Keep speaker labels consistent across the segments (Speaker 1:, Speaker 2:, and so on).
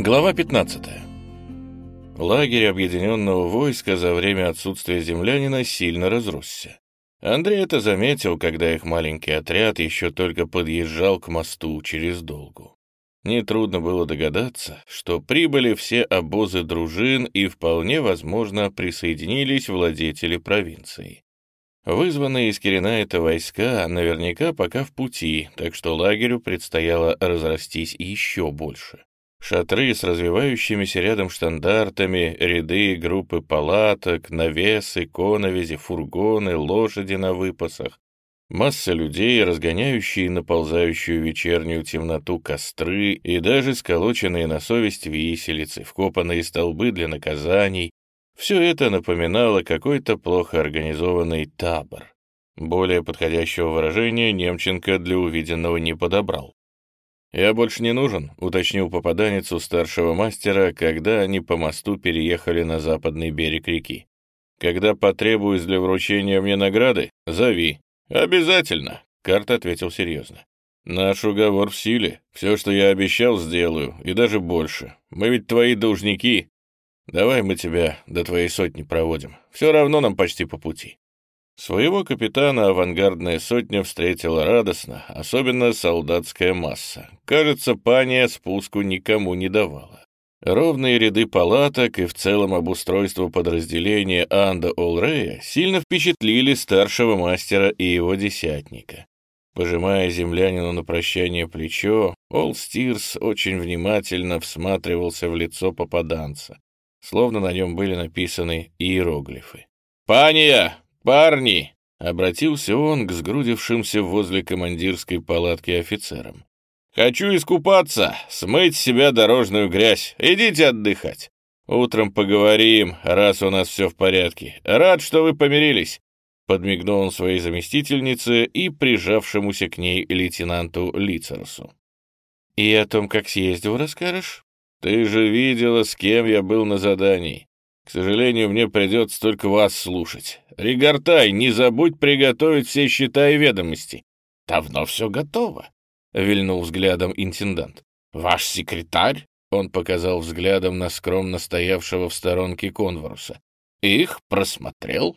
Speaker 1: Глава 15. Лагерь объединенного войска за время отсутствия землянина сильно разросся. Андрей это заметил, когда их маленький отряд еще только подъезжал к мосту через Долгу. Нетрудно было догадаться, что прибыли все обозы дружин и вполне возможно присоединились владетели провинции. Вызванные из Киренайта войска наверняка пока в пути, так что лагерю предстояло разрастись еще больше. Шатры с развивающимися рядом штандартами, ряды группы палаток, навесы, коновизи, фургоны, лошади на выпасах, масса людей, разгоняющие наползающую вечернюю темноту костры и даже сколоченные на совесть виселицы, вкопанные столбы для наказаний. Все это напоминало какой-то плохо организованный табор. Более подходящего выражения Немченко для увиденного не подобрал. «Я больше не нужен», — уточнил попаданец у старшего мастера, когда они по мосту переехали на западный берег реки. «Когда потребуюсь для вручения мне награды, зови». «Обязательно», — Карт ответил серьезно. «Наш уговор в силе. Все, что я обещал, сделаю, и даже больше. Мы ведь твои должники. Давай мы тебя до твоей сотни проводим. Все равно нам почти по пути». Своего капитана авангардная сотня встретила радостно, особенно солдатская масса. Кажется, пания спуску никому не давала. Ровные ряды палаток и в целом обустройство подразделения Анда Олрея сильно впечатлили старшего мастера и его десятника. Пожимая землянину на прощание плечо, Ол Стирс очень внимательно всматривался в лицо попаданца, словно на нем были написаны иероглифы. «Пания! «Парни!» — обратился он к сгрудившимся возле командирской палатки офицерам. «Хочу искупаться, смыть с себя дорожную грязь. Идите отдыхать. Утром поговорим, раз у нас все в порядке. Рад, что вы помирились». Подмигнул он своей заместительнице и прижавшемуся к ней лейтенанту Лицерсу. «И о том, как съездил, расскажешь?» «Ты же видела, с кем я был на задании. К сожалению, мне придется только вас слушать. Ригортай, не забудь приготовить все счета и ведомости. Давно все готово, — вильнул взглядом интендант. Ваш секретарь, — он показал взглядом на скромно стоявшего в сторонке конворуса, — их просмотрел.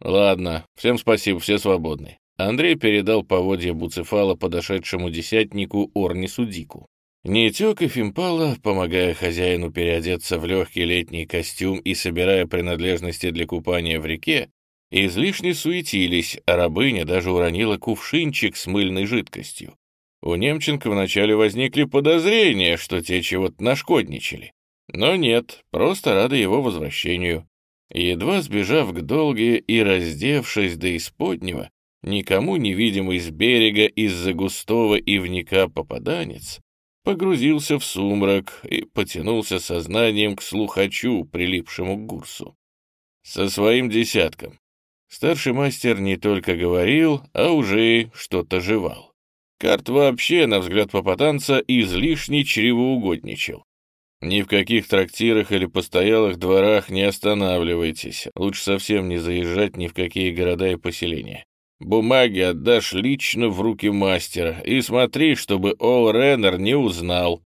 Speaker 1: Ладно, всем спасибо, все свободны. Андрей передал поводья Буцефала подошедшему десятнику Орнису Дику. Нитек и Фимпала, помогая хозяину переодеться в легкий летний костюм и собирая принадлежности для купания в реке, излишне суетились, а рабыня даже уронила кувшинчик с мыльной жидкостью. У Немченко вначале возникли подозрения, что те чего-то нашкодничали. Но нет, просто рады его возвращению. Едва сбежав к долге и раздевшись до исподнего, никому невидимый с берега из-за густого ивника попаданец погрузился в сумрак и потянулся сознанием к слухачу, прилипшему к гурсу. Со своим десятком. Старший мастер не только говорил, а уже что-то жевал. Карт вообще, на взгляд попаданца, излишне чревоугодничал. Ни в каких трактирах или постоялых дворах не останавливайтесь, лучше совсем не заезжать ни в какие города и поселения. Бумаги отдашь лично в руки мастера и смотри, чтобы Ол Реннер не узнал.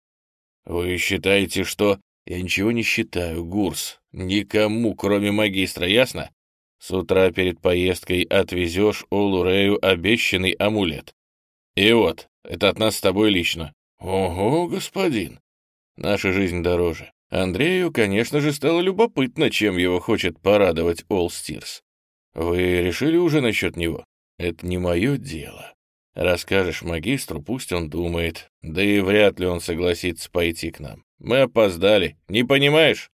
Speaker 1: Вы считаете, что... Я ничего не считаю, Гурс. Никому, кроме магистра, ясно? С утра перед поездкой отвезешь Олу Рею обещанный амулет. И вот, это от нас с тобой лично. Ого, господин. Наша жизнь дороже. Андрею, конечно же, стало любопытно, чем его хочет порадовать Ол Стирс. Вы решили уже насчет него? Это не мое дело. Расскажешь магистру, пусть он думает. Да и вряд ли он согласится пойти к нам. Мы опоздали, не понимаешь?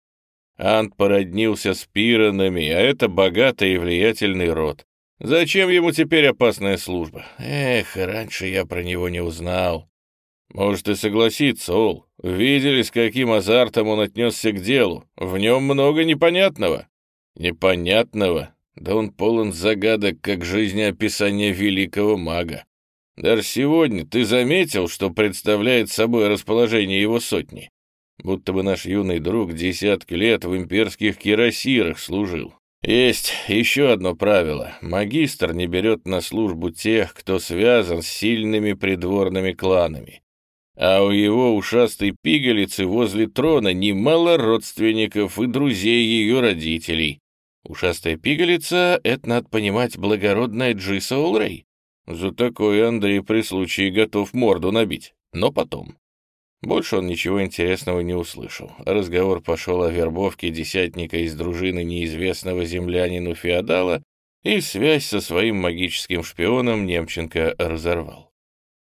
Speaker 1: Ант породнился с пиранами, а это богатый и влиятельный род. Зачем ему теперь опасная служба? Эх, раньше я про него не узнал. Может, и согласится, Ол. Видели, с каким азартом он отнесся к делу. В нем много непонятного. Непонятного? Да он полон загадок, как жизнеописание великого мага. Даже сегодня ты заметил, что представляет собой расположение его сотни? Будто бы наш юный друг десятки лет в имперских кирасирах служил. Есть еще одно правило. Магистр не берет на службу тех, кто связан с сильными придворными кланами. а у его ушастой пигалицы возле трона немало родственников и друзей ее родителей. Ушастая пигалица — это, надо понимать, благородная Джиса Олрей. За такое Андрей при случае готов морду набить, но потом. Больше он ничего интересного не услышал. Разговор пошел о вербовке десятника из дружины неизвестного землянину Феодала, и связь со своим магическим шпионом Немченко разорвал.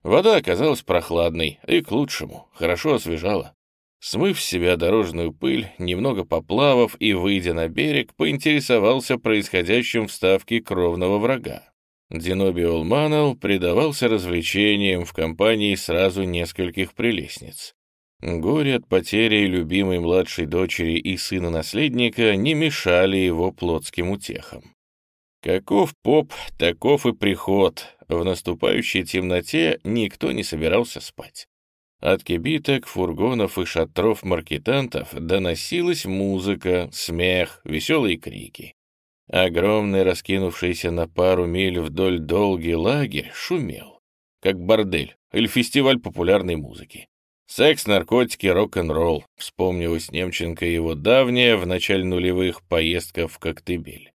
Speaker 1: Вода оказалась прохладной и к лучшему, хорошо освежала. Смыв с себя дорожную пыль, немного поплавав и выйдя на берег, поинтересовался происходящим в ставке кровного врага. Диноби Улманов предавался развлечениям в компании сразу нескольких прелестниц. Горе от потери любимой младшей дочери и сына-наследника не мешали его плотским утехам. Каков поп, таков и приход. В наступающей темноте никто не собирался спать. От кибиток, фургонов и шатров маркетантов доносилась музыка, смех, веселые крики. Огромный, раскинувшийся на пару миль вдоль долгий лагерь, шумел, как бордель или фестиваль популярной музыки. Секс, наркотики, рок-н-ролл. Вспомнилась Немченко его давняя, в начале нулевых, поездка в Коктебель.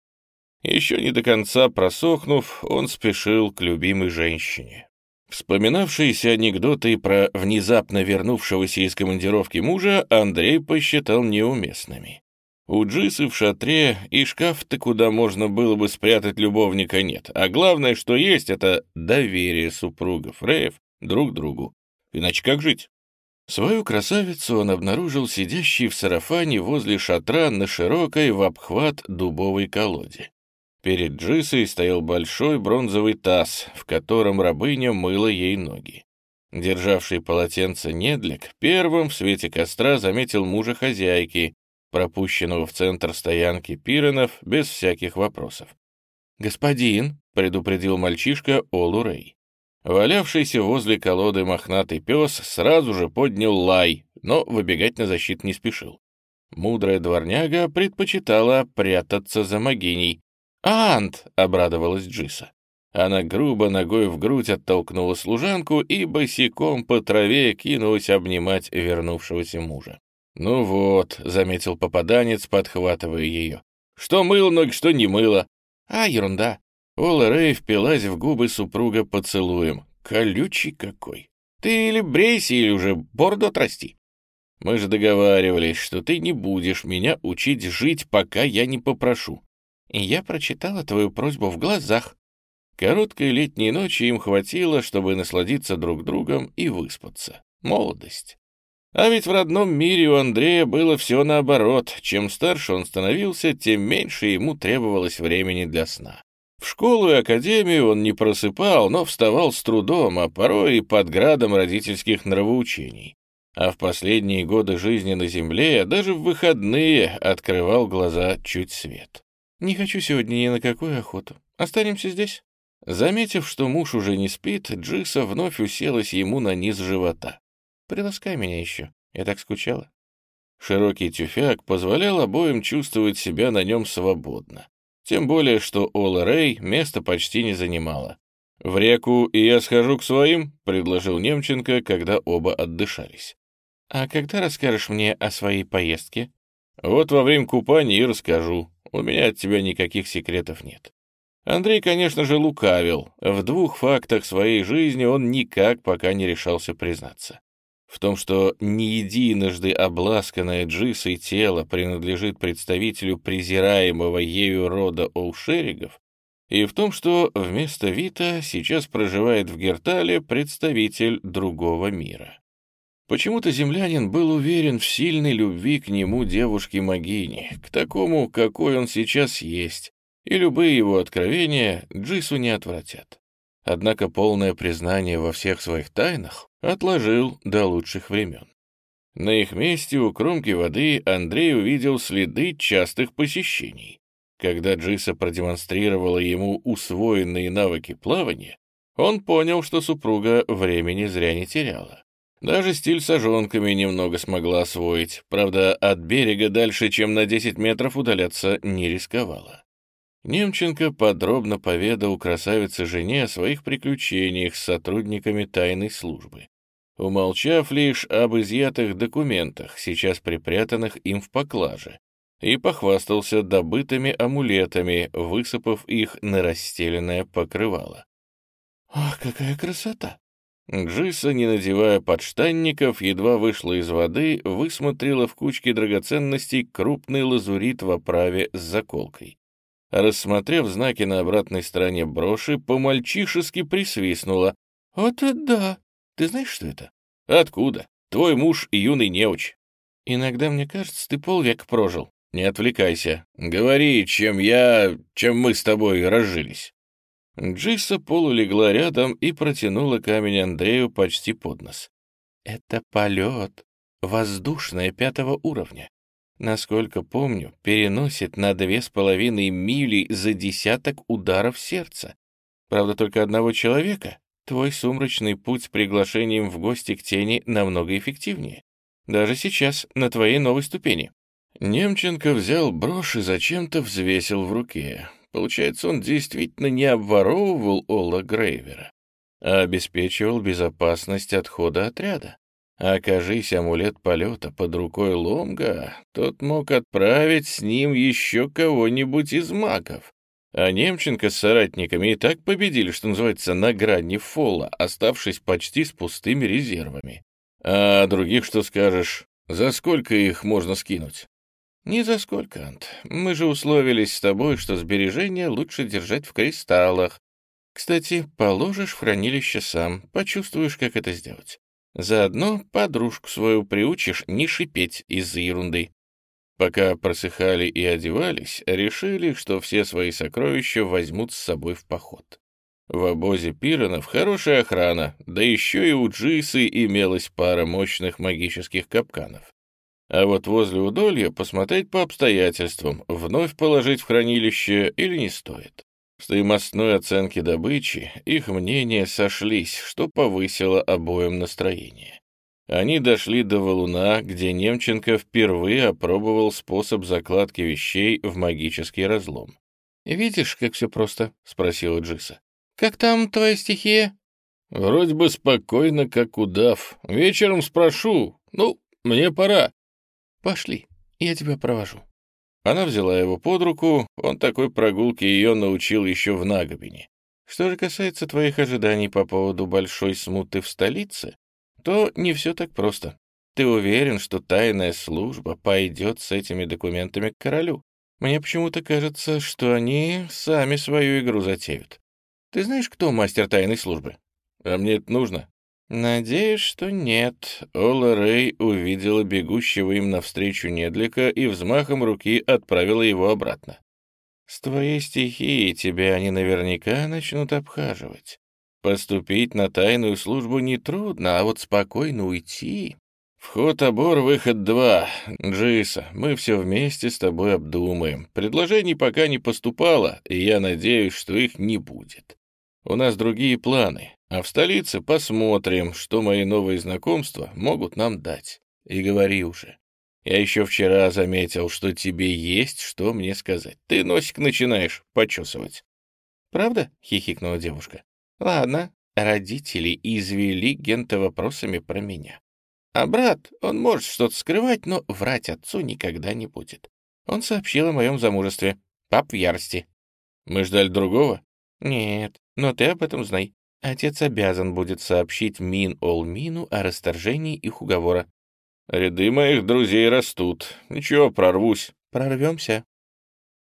Speaker 1: Еще не до конца просохнув, он спешил к любимой женщине. Вспоминавшиеся анекдоты про внезапно вернувшегося из командировки мужа Андрей посчитал неуместными. У Джисы в шатре и шкаф-то, куда можно было бы спрятать любовника, нет. А главное, что есть, это доверие супругов Реев друг другу. Иначе как жить? Свою красавицу он обнаружил сидящей в сарафане возле шатра на широкой в обхват дубовой колоде. Перед Джисой стоял большой бронзовый таз, в котором рабыня мыла ей ноги. Державший полотенце недлик первым в свете костра заметил мужа хозяйки, пропущенного в центр стоянки Пиронов без всяких вопросов. «Господин», — предупредил мальчишка Олу Рэй. Валявшийся возле колоды мохнатый пес сразу же поднял лай, но выбегать на защиту не спешил. Мудрая дворняга предпочитала прятаться за могиней. «Ант!» — обрадовалась Джиса. Она грубо ногой в грудь оттолкнула служанку и босиком по траве кинулась обнимать вернувшегося мужа. «Ну вот», — заметил попаданец, подхватывая ее. «Что мыло, ноги, что не мыло». «А, ерунда». Ола Рэй впилась в губы супруга поцелуем. «Колючий какой! Ты или брейся, или уже бороду отрасти. Мы же договаривались, что ты не будешь меня учить жить, пока я не попрошу. И я прочитала твою просьбу в глазах». Короткой летней ночи им хватило, чтобы насладиться друг другом и выспаться. Молодость. А ведь в родном мире у Андрея было все наоборот. Чем старше он становился, тем меньше ему требовалось времени для сна. В школу и академию он не просыпал, но вставал с трудом, а порой и под градом родительских нравоучений. А в последние годы жизни на земле, даже в выходные, открывал глаза чуть свет. «Не хочу сегодня ни на какую охоту. Останемся здесь?» Заметив, что муж уже не спит, Джиса вновь уселась ему на низ живота. Приласкай меня еще, я так скучала». Широкий тюфяк позволял обоим чувствовать себя на нем свободно. Тем более, что Ола Рэй место почти не занимала. «В реку, и я схожу к своим», — предложил Немченко, когда оба отдышались. «А когда расскажешь мне о своей поездке?» «Вот во время купания и расскажу. У меня от тебя никаких секретов нет». Андрей, конечно же, лукавил. В двух фактах своей жизни он никак пока не решался признаться в том, что не единожды обласканное джисой тело принадлежит представителю презираемого ею рода Олшеригов, и в том, что вместо Вита сейчас проживает в Гертале представитель другого мира. Почему-то землянин был уверен в сильной любви к нему девушки-могини, к такому, какой он сейчас есть, и любые его откровения Джису не отвратят. Однако полное признание во всех своих тайнах отложил до лучших времен. На их месте у кромки воды Андрей увидел следы частых посещений. Когда Джиса продемонстрировала ему усвоенные навыки плавания, он понял, что супруга времени зря не теряла. Даже стиль с немного смогла освоить, правда, от берега дальше, чем на 10 метров удаляться не рисковала. Немченко подробно поведал красавице жене о своих приключениях с сотрудниками тайной службы. умолчав лишь об изъятых документах, сейчас припрятанных им в поклаже, и похвастался добытыми амулетами, высыпав их на расстеленное покрывало.
Speaker 2: «Ах, какая красота!»
Speaker 1: Джиса, не надевая подштанников, едва вышла из воды, высмотрела в кучке драгоценностей крупный лазурит в оправе с заколкой. Рассмотрев знаки на обратной стороне броши, по-мальчишески присвистнула.
Speaker 2: «Вот это да! Ты знаешь, что это?»
Speaker 1: «Откуда? Твой муж юный неуч».
Speaker 2: «Иногда мне кажется, ты полвека прожил».
Speaker 1: «Не отвлекайся. Говори, чем я... чем мы с тобой разжились». Джиса полулегла рядом и протянула камень Андрею почти под нос.
Speaker 2: «Это полет. Воздушное пятого уровня. Насколько помню, переносит на две с половиной мили за десяток ударов сердца. Правда, только одного человека. Твой сумрачный путь с приглашением в гости к тени намного эффективнее. Даже сейчас, на твоей новой ступени».
Speaker 1: Немченко взял брошь и зачем-то взвесил в руке. Получается, он действительно не обворовывал Олла Грейвера, а обеспечивал безопасность отхода отряда. А окажись амулет полета под рукой Ломга, тот мог отправить с ним еще кого-нибудь из магов. А Немченко с соратниками и так победили, что называется, на грани фола, оставшись почти с пустыми резервами. А других что скажешь? За сколько их можно скинуть?
Speaker 2: «Ни за сколько, Ант. Мы же условились с тобой, что сбережения лучше держать в кристаллах. Кстати, положишь в хранилище сам, почувствуешь, как это сделать. Заодно подружку свою приучишь не шипеть из-за ерунды».
Speaker 1: Пока просыхали и одевались, решили, что все свои сокровища возьмут с собой в поход. В обозе Пиронов хорошая охрана, да еще и у Джисы имелась пара мощных магических капканов. А вот возле удолья посмотреть по обстоятельствам, вновь положить в хранилище или не стоит. В стоимостной оценке добычи их мнения сошлись, что повысило обоим настроение. Они дошли до валуна, где Немченко впервые опробовал способ закладки вещей в магический разлом.
Speaker 2: «Видишь, как все просто?» — спросила Джиса. «Как там твоя стихия?»
Speaker 1: «Вроде бы спокойно, как удав. Вечером спрошу. Ну, мне пора».
Speaker 2: «Пошли, я тебя провожу».
Speaker 1: Она взяла его под руку, он такой прогулке ее научил еще в Нагобине.
Speaker 2: Что же касается твоих ожиданий по поводу большой смуты в столице, то не все так просто. Ты уверен, что тайная служба пойдет с этими документами к королю? Мне почему-то кажется, что они сами свою игру затеют. Ты знаешь, кто мастер тайной службы?
Speaker 1: А мне это нужно?
Speaker 2: «Надеюсь, что нет». Ола Рэй увидела бегущего им навстречу Недлика и взмахом руки отправила его обратно. «С твоей стихией тебя они наверняка начнут обхаживать. Поступить на тайную службу нетрудно, а вот спокойно уйти...»
Speaker 1: «Вход-обор, выход два. Джиса, мы все вместе с тобой обдумаем. Предложений пока не поступало, и я надеюсь, что их не будет. У нас другие планы, а в столице посмотрим, что мои новые знакомства могут нам дать. И говори уже. Я еще вчера заметил, что тебе есть что мне сказать. Ты носик начинаешь почесывать.
Speaker 2: «Правда?» — хихикнула девушка. «Ладно, родители извели Гента вопросами про меня. А брат, он может что-то скрывать, но врать отцу никогда не будет. Он сообщил о моем замужестве. Пап в ярости».
Speaker 1: «Мы ждали другого?»
Speaker 2: «Нет, но ты об этом знай. Отец обязан будет сообщить Мин Олмину о расторжении их уговора.
Speaker 1: Ряды моих друзей растут. Ничего, прорвусь.
Speaker 2: Прорвемся.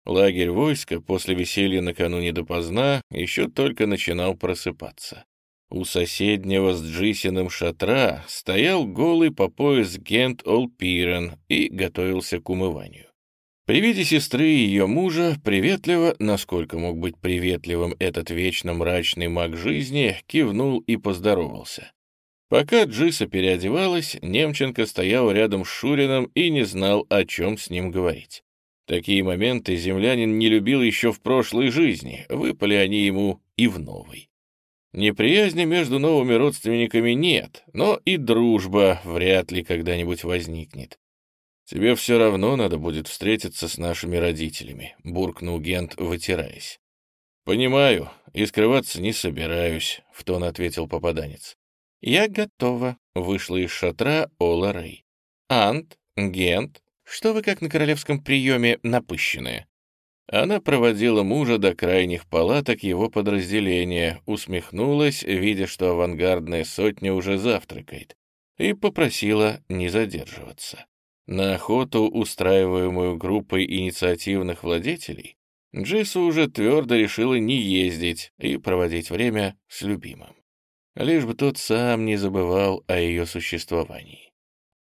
Speaker 1: Лагерь войска после веселья накануне допоздна еще только начинал просыпаться. У соседнего с Джисиным шатра стоял голый по пояс Гент Олпирен и готовился к умыванию. При виде сестры и ее мужа, приветливо, насколько мог быть приветливым этот вечно мрачный маг жизни, кивнул и поздоровался. Пока Джиса переодевалась, Немченко стоял рядом с Шурином и не знал, о чем с ним говорить. Такие моменты землянин не любил еще в прошлой жизни, выпали они ему и в новой. Неприязни между новыми родственниками нет, но и дружба вряд ли когда-нибудь возникнет. «Тебе все равно надо будет встретиться с нашими родителями», — буркнул Гент, вытираясь. «Понимаю, и скрываться не собираюсь», — в тон ответил попаданец.
Speaker 2: «Я готова», — вышла из шатра Ола Рэй. «Ант, Гент, что вы как на королевском приеме напыщенные?» Она проводила мужа до крайних палаток его подразделения, усмехнулась, видя, что авангардная сотня уже завтракает, и попросила не задерживаться. На охоту, устраиваемую группой инициативных владетелей, Джису уже твердо решила не ездить и проводить время с любимым. Лишь бы тот сам не забывал о ее существовании.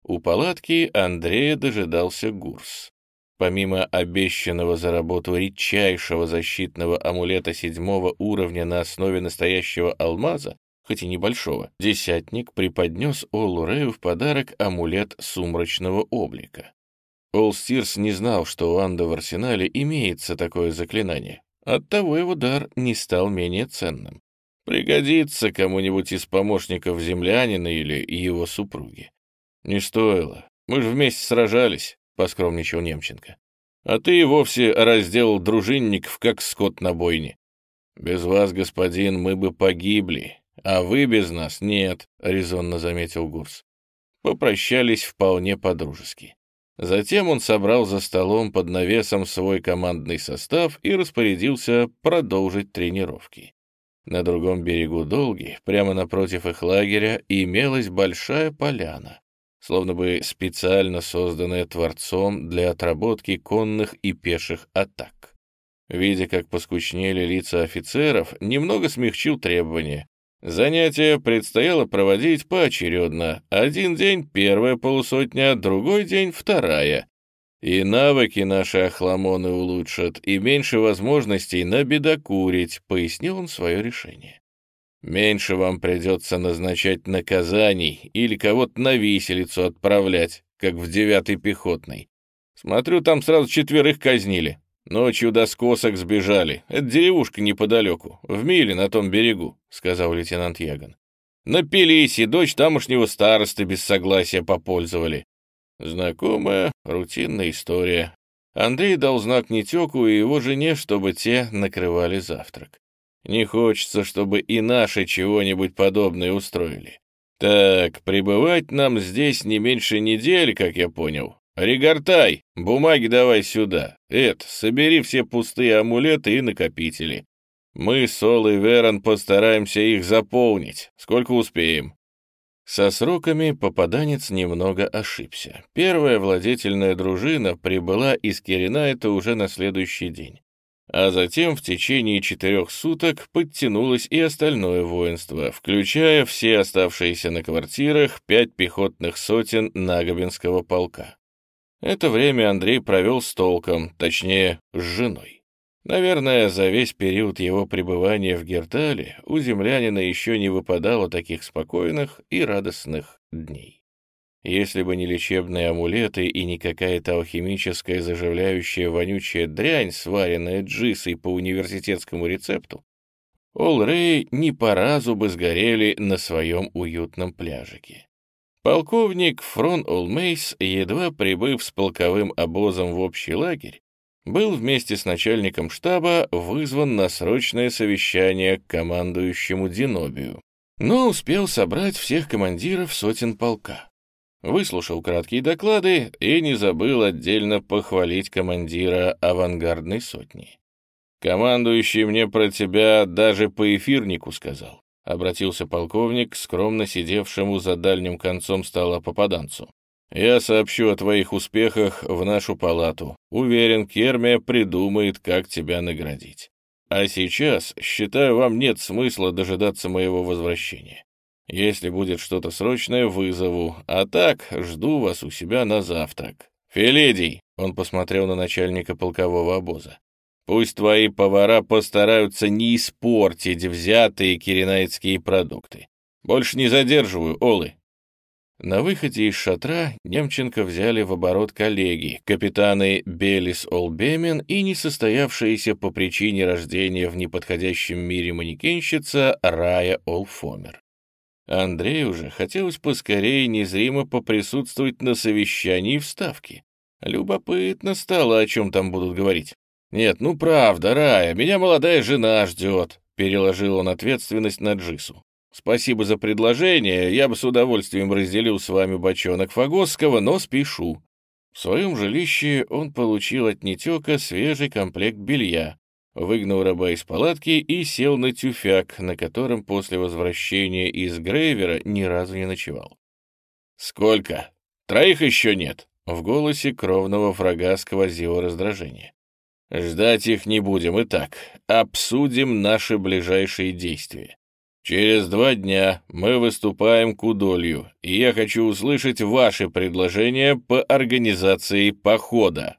Speaker 2: У палатки Андрея дожидался Гурс. Помимо обещанного за работу редчайшего защитного амулета седьмого уровня на основе настоящего алмаза, хоть и небольшого, десятник преподнес Олу Рэю в подарок амулет сумрачного облика. Ол Стирс не знал, что у Анда в арсенале имеется такое заклинание. Оттого его дар не стал менее ценным. Пригодится кому-нибудь из помощников землянина или его супруги. Не стоило. Мы же вместе сражались. — поскромничал Немченко. «А ты и вовсе разделал дружинников, как скот на бойне. Без вас, господин, мы бы погибли, а вы без нас нет», — резонно заметил Гурс. Попрощались вполне по-дружески. Затем он собрал за столом под навесом свой командный состав и распорядился продолжить тренировки. На другом берегу Долги, прямо напротив их лагеря, имелась большая поляна, словно бы специально созданная Творцом для отработки конных и пеших атак. Видя, как поскучнели лица офицеров, немного смягчил требования. Занятия предстояло проводить поочередно. Один день — первая полусотня, другой день — вторая. И навыки наши охламоны улучшат, и меньше возможностей набедокурить, пояснил он свое решение. Меньше вам придется назначать наказаний или кого-то на виселицу отправлять, как в девятый пехотный. Смотрю, там сразу четверых казнили. Ночью до скосок сбежали. Это деревушка неподалеку, в миле на том берегу», — сказал лейтенант Яган. Напились, и дочь тамошнего старосты без согласия попользовали. Знакомая, рутинная история. Андрей дал знак Нетеку и его жене, чтобы те накрывали завтрак. Не хочется, чтобы и наши чего-нибудь подобное устроили. Так, пребывать нам здесь не меньше недели, как я понял. Регортай, бумаги давай сюда. Эд, собери все пустые амулеты и накопители. Мы, Сол и Верон, постараемся их заполнить. Сколько успеем. Со сроками попаданец немного ошибся. Первая владетельная дружина прибыла из Киринайта уже на следующий день а затем в течение четырех суток подтянулось и остальное воинство, включая все оставшиеся на квартирах пять пехотных сотен Нагобинского полка. Это время Андрей провел с толком, точнее, с женой. Наверное, за весь период его пребывания в Гертале у землянина еще не выпадало таких спокойных и радостных дней. Если бы не лечебные амулеты и не какая-то алхимическая заживляющая вонючая дрянь, сваренная джисой по университетскому рецепту, Ол Рэй не по разу бы сгорели на своем уютном пляжике. Полковник Фрон Олмейс, едва прибыв с полковым обозом в общий лагерь, был вместе с начальником штаба вызван на срочное совещание к командующему Динобию, но успел собрать всех командиров сотен полка выслушал краткие доклады и не забыл отдельно похвалить командира авангардной сотни. «Командующий мне про тебя даже по эфирнику сказал», — обратился полковник к скромно сидевшему за дальним концом стола попаданцу. «Я сообщу о твоих успехах в нашу палату. Уверен, Кермия придумает, как тебя наградить. А сейчас, считаю, вам нет смысла дожидаться моего возвращения. Если будет что-то срочное, вызову, а так жду вас у себя на завтрак. Феледий, он посмотрел на начальника полкового обоза. Пусть твои повара постараются не испортить взятые киренайские продукты. Больше не задерживаю, Олы. На выходе из шатра Немченко взяли в оборот коллеги, капитаны Белис Олбемен и несостоявшаяся по причине рождения в неподходящем мире манекенщица Рая Олфомер. Андрею уже хотелось поскорее незримо поприсутствовать на совещании в Ставке. Любопытно стало, о чем там будут говорить. «Нет, ну правда, Рая, меня молодая жена ждет», — переложил он ответственность на Джису.
Speaker 1: Спасибо за предложение, я бы с удовольствием разделил с вами бочонок Фагосского, но спешу». В своем жилище он получил от Нетека свежий комплект белья, выгнал раба из палатки и сел на тюфяк, на котором после возвращения из Грейвера ни разу не ночевал. «Сколько? Троих еще нет?» В голосе кровного врага сквозило раздражение. «Ждать их не будем, итак, обсудим наши ближайшие действия. Через два дня мы выступаем к Удолью, и я хочу услышать ваши предложения по организации похода».